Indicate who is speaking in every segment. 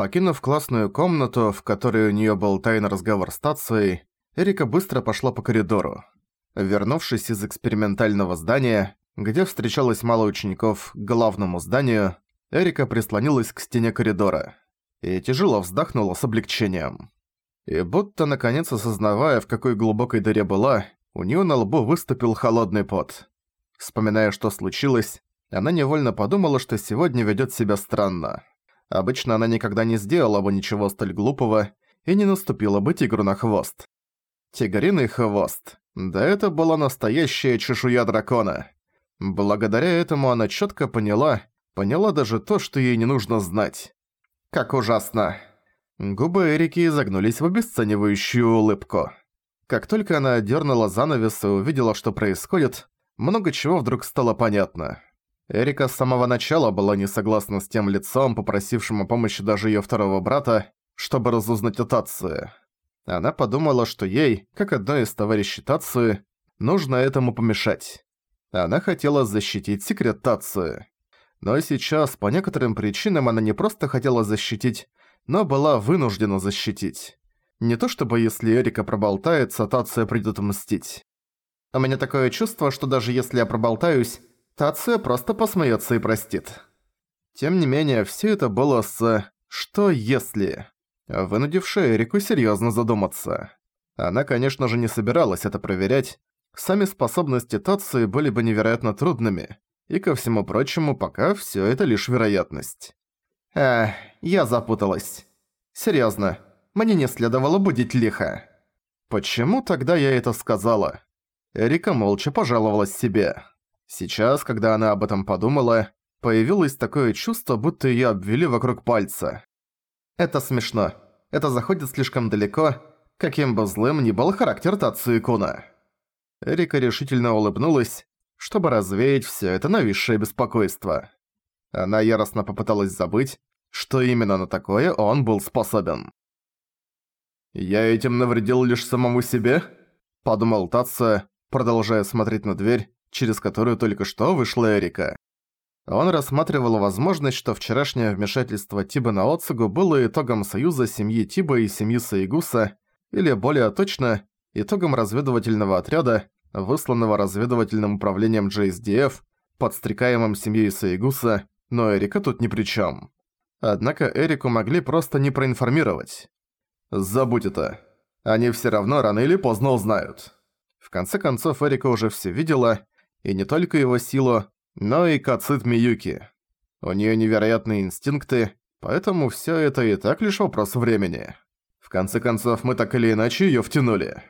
Speaker 1: Покинув классную комнату, в которой у неё был тайный разговор с Тацией, Эрика быстро пошла по коридору. Вернувшись из экспериментального здания, где встречалось мало учеников, к главному зданию, Эрика прислонилась к стене коридора и тяжело вздохнула с облегчением. И будто наконец осознавая, в какой глубокой дыре была, у неё на лбу выступил холодный пот. Вспоминая, что случилось, она невольно подумала, что сегодня ведёт себя странно. Обычно она никогда не сделала бы ничего столь глупого и не наступила бы тигру на хвост. Тигриный хвост. Да это была настоящая чешуя дракона. Благодаря этому она чётко поняла, поняла даже то, что ей не нужно знать. Как ужасно. Губы Эрики изогнулись в обесценивающую улыбку. Как только она отдернула занавес и увидела, что происходит, много чего вдруг стало понятно. Эрика с самого начала была не согласна с тем лицом, попросившим о помощи даже её второго брата, чтобы разузнать о Тации. Она подумала, что ей, как одной из товарищей Тации, нужно этому помешать. Она хотела защитить секрет Тации. Но сейчас, по некоторым причинам, она не просто хотела защитить, но была вынуждена защитить. Не то чтобы если Эрика проболтается, Тация придёт мстить. У меня такое чувство, что даже если я проболтаюсь, Тация просто посмеется и простит. Тем не менее, все это было с «что если?», вынудившее Эрику серьезно задуматься. Она, конечно же, не собиралась это проверять. Сами способности Тации были бы невероятно трудными. И ко всему прочему, пока все это лишь вероятность. Эх, я запуталась. Серьезно, мне не следовало будить лихо. Почему тогда я это сказала? Эрика молча пожаловалась себе. Сейчас, когда она об этом подумала, появилось такое чувство, будто её обвели вокруг пальца. Это смешно. Это заходит слишком далеко, каким бы злым ни был характер Тацу Куна. Эрика решительно улыбнулась, чтобы развеять всё это нависшее беспокойство. Она яростно попыталась забыть, что именно на такое он был способен. «Я этим навредил лишь самому себе?» – подумал Татса, продолжая смотреть на дверь, через которую только что вышла Эрика. Он рассматривал возможность, что вчерашнее вмешательство Тиба на Оцугу было итогом союза семьи Тиба и семьи Саигуса, или более точно, итогом разведывательного отряда, высланного разведывательным управлением JSDF, подстрекаемым семьей Саигуса, но Эрика тут ни при чем. Однако Эрику могли просто не проинформировать. Забудь это. Они все равно рано или поздно узнают. В конце концов, Эрика уже все видела, и не только его силу, но и Кацит Миюки. У нее невероятные инстинкты, поэтому все это и так лишь вопрос времени. В конце концов, мы так или иначе ее втянули.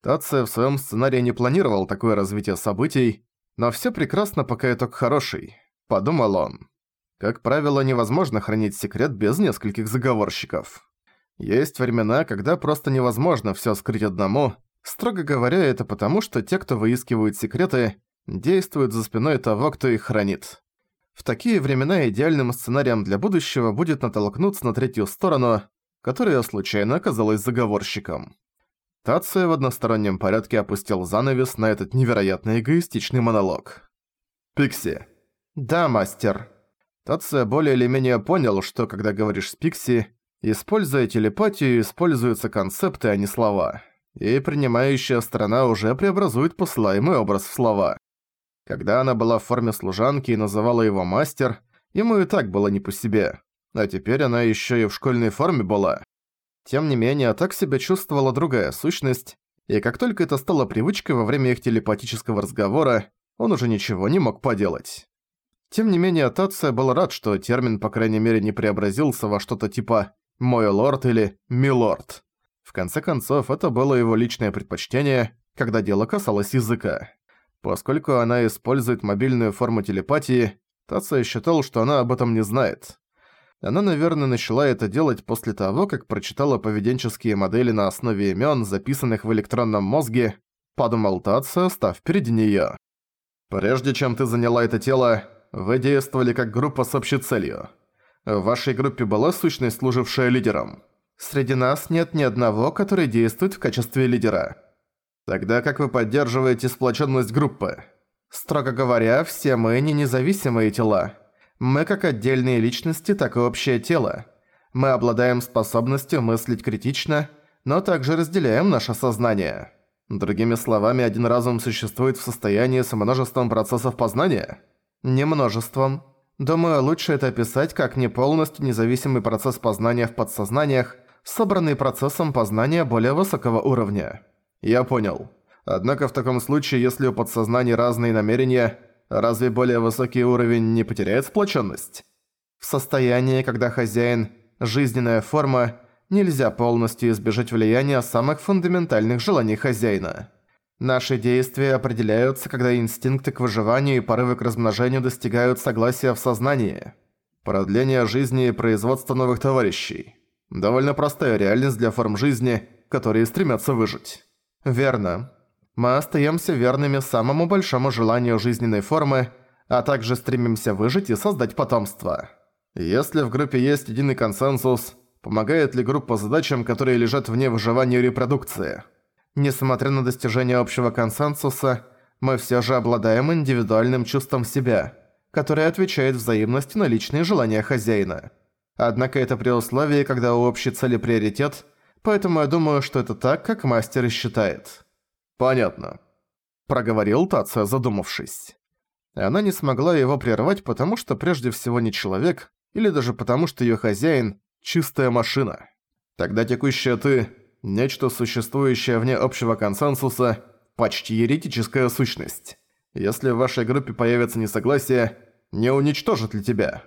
Speaker 1: Тация в своем сценарии не планировал такое развитие событий, но все прекрасно, пока итог хороший, подумал он. Как правило, невозможно хранить секрет без нескольких заговорщиков. Есть времена, когда просто невозможно все скрыть одному. Строго говоря, это потому, что те, кто выискивают секреты, действуют за спиной того, кто их хранит. В такие времена идеальным сценарием для будущего будет натолкнуться на третью сторону, которая случайно оказалась заговорщиком. Тация в одностороннем порядке опустил занавес на этот невероятно эгоистичный монолог. «Пикси». «Да, мастер». Тация более или менее понял, что когда говоришь с Пикси, используя телепатию, используются концепты, а не слова. И принимающая сторона уже преобразует посылаемый образ в слова. Когда она была в форме служанки и называла его мастер, ему и так было не по себе. А теперь она ещё и в школьной форме была. Тем не менее, так себя чувствовала другая сущность, и как только это стало привычкой во время их телепатического разговора, он уже ничего не мог поделать. Тем не менее, Тация был рад, что термин, по крайней мере, не преобразился во что-то типа «мой лорд» или «милорд». В конце концов, это было его личное предпочтение, когда дело касалось языка. Поскольку она использует мобильную форму телепатии, Тация считал, что она об этом не знает. Она, наверное, начала это делать после того, как прочитала поведенческие модели на основе имен, записанных в электронном мозге, подумал Тация, став впереди неё. «Прежде чем ты заняла это тело, вы действовали как группа с общей целью. В вашей группе была сущность, служившая лидером. Среди нас нет ни одного, который действует в качестве лидера. Тогда как вы поддерживаете сплоченность группы? Строго говоря, все мы не независимые тела. Мы как отдельные личности, так и общее тело. Мы обладаем способностью мыслить критично, но также разделяем наше сознание. Другими словами, один разум существует в состоянии с множеством процессов познания? Не множеством. Думаю, лучше это описать как не полностью независимый процесс познания в подсознаниях, собранный процессом познания более высокого уровня. Я понял. Однако в таком случае, если у подсознания разные намерения, разве более высокий уровень не потеряет сплоченность? В состоянии, когда хозяин – жизненная форма, нельзя полностью избежать влияния самых фундаментальных желаний хозяина. Наши действия определяются, когда инстинкты к выживанию и порывы к размножению достигают согласия в сознании. Продление жизни и производство новых товарищей. Довольно простая реальность для форм жизни, которые стремятся выжить. Верно. Мы остаемся верными самому большому желанию жизненной формы, а также стремимся выжить и создать потомство. Если в группе есть единый консенсус, помогает ли группа задачам, которые лежат вне выживания и репродукции? Несмотря на достижение общего консенсуса, мы все же обладаем индивидуальным чувством себя, которое отвечает взаимностью на личные желания хозяина. Однако это при условии, когда у общей цели приоритет, поэтому я думаю, что это так, как мастер и считает. «Понятно», – проговорил Тация, задумавшись. Она не смогла его прервать, потому что прежде всего не человек, или даже потому что её хозяин – чистая машина. Тогда текущая ты – нечто существующее вне общего консенсуса, почти еретическая сущность. Если в вашей группе появится несогласие, не уничтожит ли тебя?»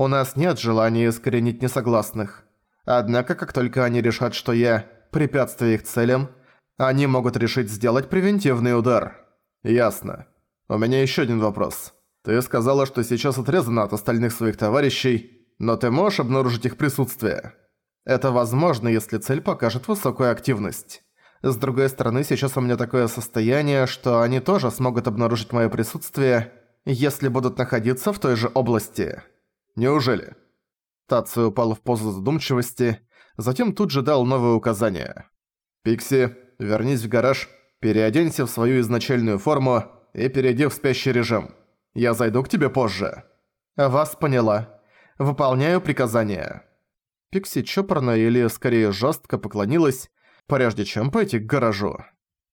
Speaker 1: У нас нет желания искоренить несогласных. Однако, как только они решат, что я – препятствие их целям, они могут решить сделать превентивный удар. Ясно. У меня еще один вопрос. Ты сказала, что сейчас отрезана от остальных своих товарищей, но ты можешь обнаружить их присутствие? Это возможно, если цель покажет высокую активность. С другой стороны, сейчас у меня такое состояние, что они тоже смогут обнаружить мое присутствие, если будут находиться в той же области. Неужели?» Тацию упал в позу задумчивости, затем тут же дал новое указание. «Пикси, вернись в гараж, переоденься в свою изначальную форму и перейди в спящий режим. Я зайду к тебе позже». «Вас поняла. Выполняю приказание». Пикси чопорно или скорее жестко поклонилась, прежде чем пойти к гаражу.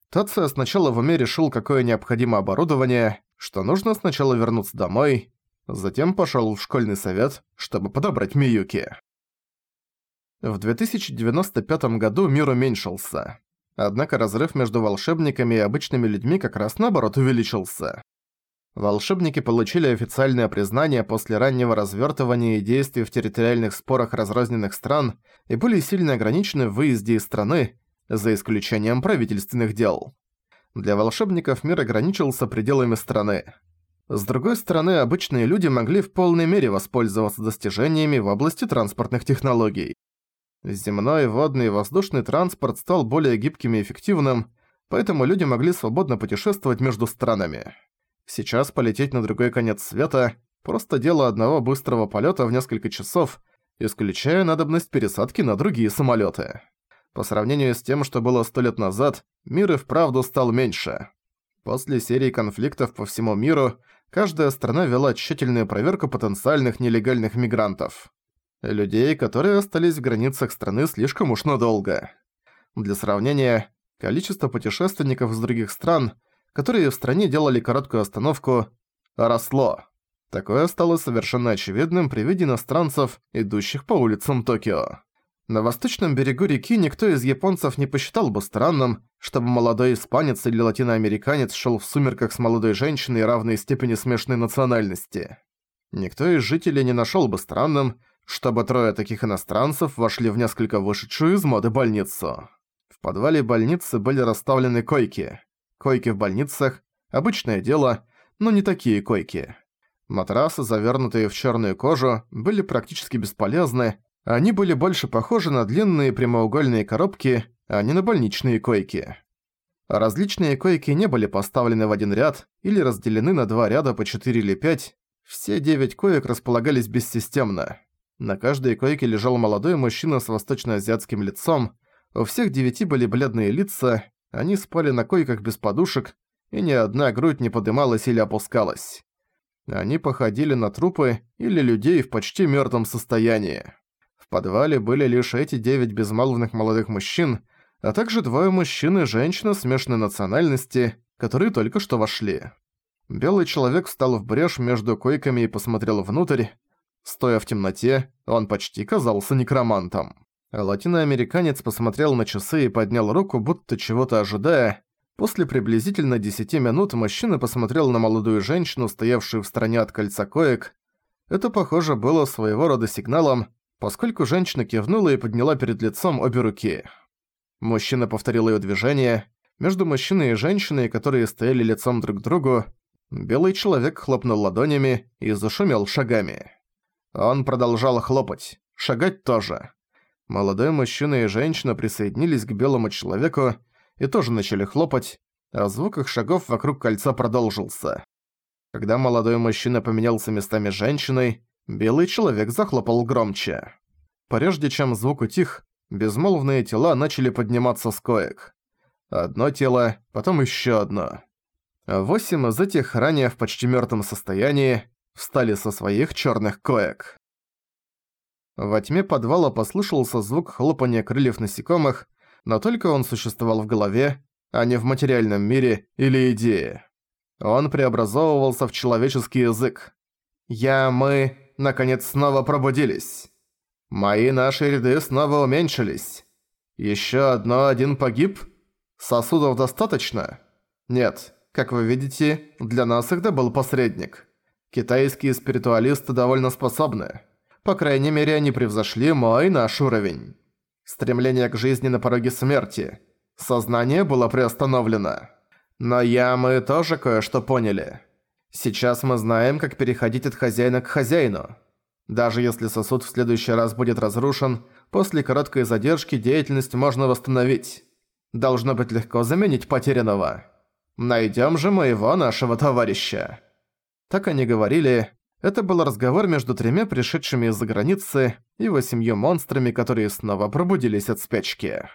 Speaker 1: Тация сначала в уме решил, какое необходимо оборудование, что нужно сначала вернуться домой, Затем пошёл в школьный совет, чтобы подобрать Миюки. В 2095 году мир уменьшился. Однако разрыв между волшебниками и обычными людьми как раз наоборот увеличился. Волшебники получили официальное признание после раннего развертывания и действий в территориальных спорах разрозненных стран и были сильно ограничены в выезде из страны, за исключением правительственных дел. Для волшебников мир ограничился пределами страны. С другой стороны, обычные люди могли в полной мере воспользоваться достижениями в области транспортных технологий. Земной, водный и воздушный транспорт стал более гибким и эффективным, поэтому люди могли свободно путешествовать между странами. Сейчас полететь на другой конец света – просто дело одного быстрого полета в несколько часов, исключая надобность пересадки на другие самолеты. По сравнению с тем, что было сто лет назад, мир и вправду стал меньше. После серии конфликтов по всему миру каждая страна вела тщательную проверку потенциальных нелегальных мигрантов. Людей, которые остались в границах страны слишком уж надолго. Для сравнения, количество путешественников из других стран, которые в стране делали короткую остановку, росло. Такое стало совершенно очевидным при виде иностранцев, идущих по улицам Токио. На восточном берегу реки никто из японцев не посчитал бы странным, чтобы молодой испанец или латиноамериканец шел в сумерках с молодой женщиной равной степени смешной национальности. Никто из жителей не нашел бы странным, чтобы трое таких иностранцев вошли в несколько вышедшую из моды больницу. В подвале больницы были расставлены койки. Койки в больницах – обычное дело, но не такие койки. Матрасы, завернутые в черную кожу, были практически бесполезны, они были больше похожи на длинные прямоугольные коробки, а не на больничные койки. Различные койки не были поставлены в один ряд или разделены на два ряда по 4 или 5. Все девять коек располагались бессистемно. На каждой койке лежал молодой мужчина с восточноазиатским лицом. У всех девяти были бледные лица, они спали на койках без подушек, и ни одна грудь не подымалась или опускалась. Они походили на трупы или людей в почти мертвом состоянии. В подвале были лишь эти девять безмолвных молодых мужчин, а также двое мужчин и женщина смешанной национальности, которые только что вошли. Белый человек встал в брешь между койками и посмотрел внутрь. Стоя в темноте, он почти казался некромантом. Латиноамериканец посмотрел на часы и поднял руку, будто чего-то ожидая. После приблизительно 10 минут мужчина посмотрел на молодую женщину, стоявшую в стороне от кольца коек. Это, похоже, было своего рода сигналом, поскольку женщина кивнула и подняла перед лицом обе руки. Мужчина повторил её движение. Между мужчиной и женщиной, которые стояли лицом друг к другу, белый человек хлопнул ладонями и зашумел шагами. Он продолжал хлопать, шагать тоже. Молодой мужчина и женщина присоединились к белому человеку и тоже начали хлопать, а звук их шагов вокруг кольца продолжился. Когда молодой мужчина поменялся местами с женщиной, белый человек захлопал громче. Прежде чем звук утих, безмолвные тела начали подниматься с коек. Одно тело, потом ещё одно. Восемь из этих ранее в почти мёртвом состоянии встали со своих черных коек. Во тьме подвала послышался звук хлопания крыльев насекомых, но только он существовал в голове, а не в материальном мире или идее. Он преобразовывался в человеческий язык. «Я, мы, наконец снова пробудились. Мои наши ряды снова уменьшились. Еще одно один погиб? Сосудов достаточно? Нет, как вы видите, для нас их добыл посредник. Китайские спиритуалисты довольно способны. По крайней мере, они превзошли мой наш уровень. Стремление к жизни на пороге смерти. Сознание было приостановлено. Но я, мы тоже кое-что поняли. Сейчас мы знаем, как переходить от хозяина к хозяину. Даже если сосуд в следующий раз будет разрушен, после короткой задержки деятельность можно восстановить. Должно быть легко заменить потерянного. Найдем же моего нашего товарища. Так они говорили. Это был разговор между тремя пришедшими из-за границы и восемью монстрами, которые снова пробудились от спячки.